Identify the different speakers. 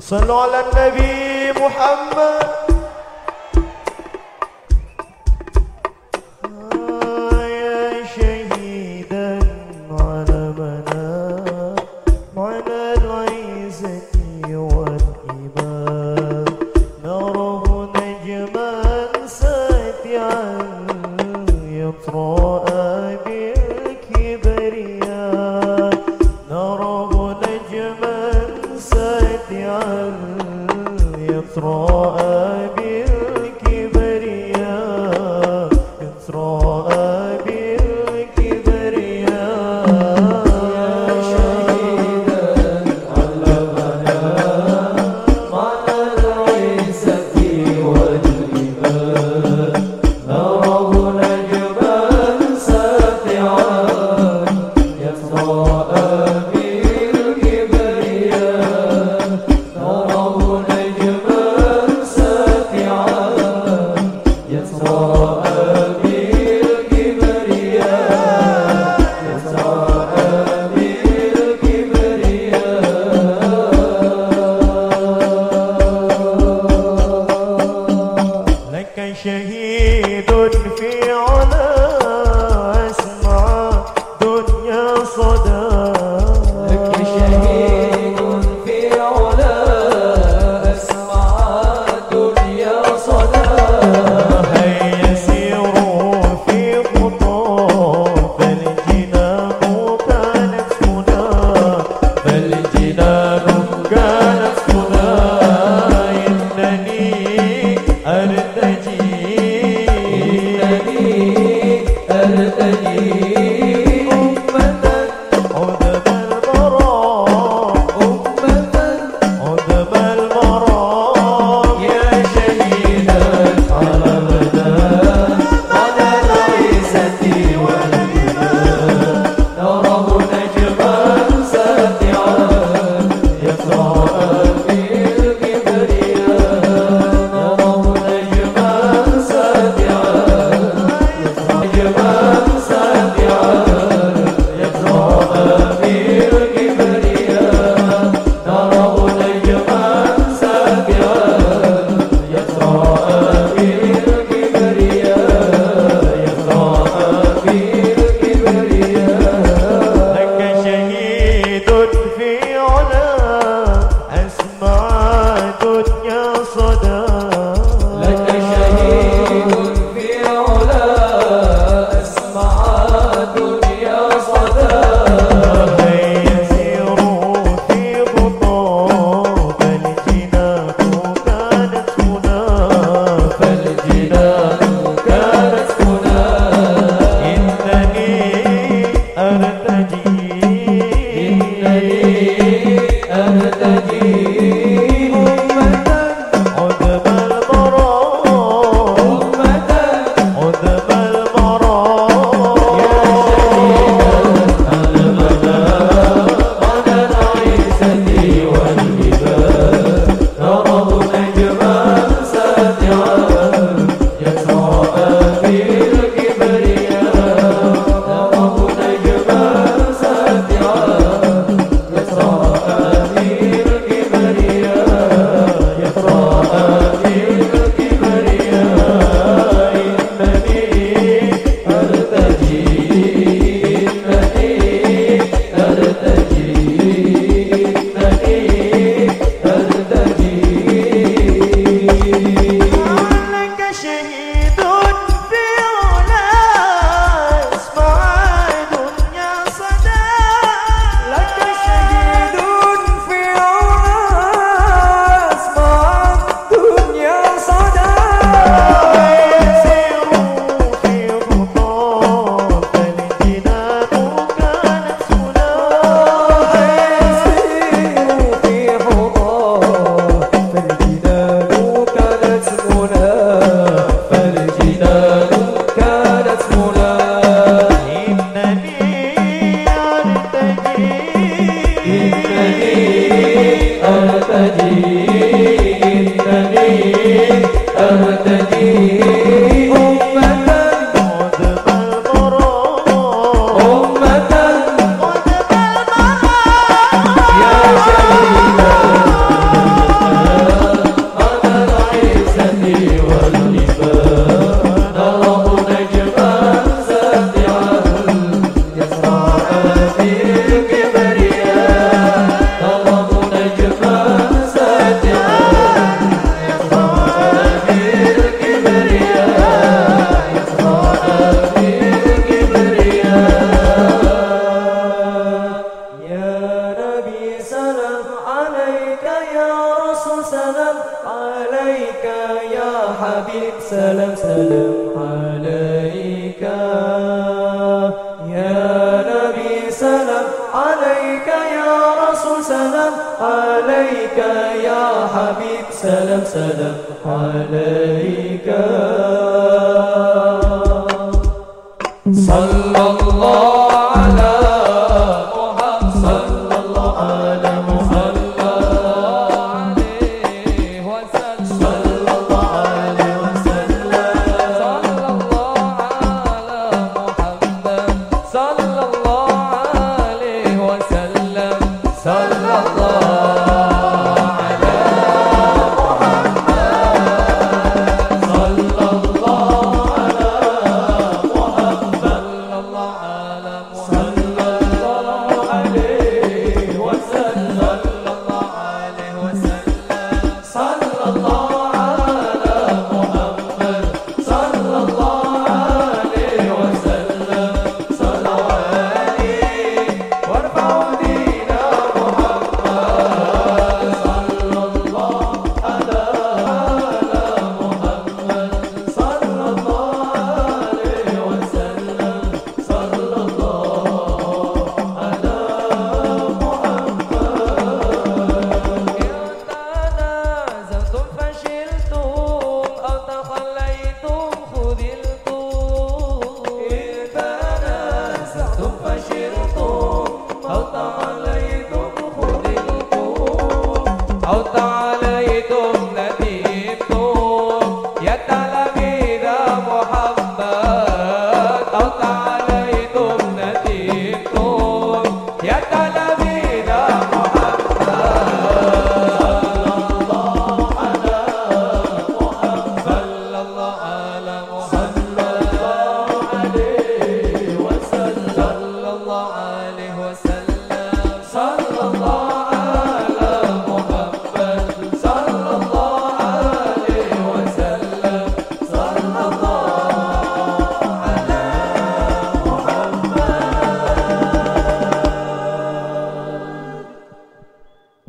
Speaker 1: صلوا على النبي محمد. يطرأ love. سلام عليك يا حبيب سلام. سلام عليك يا نبي سلام. عليك يا رسول سلام. عليك يا حبيب سلام. سلام عليك. صلى الله
Speaker 2: આવતા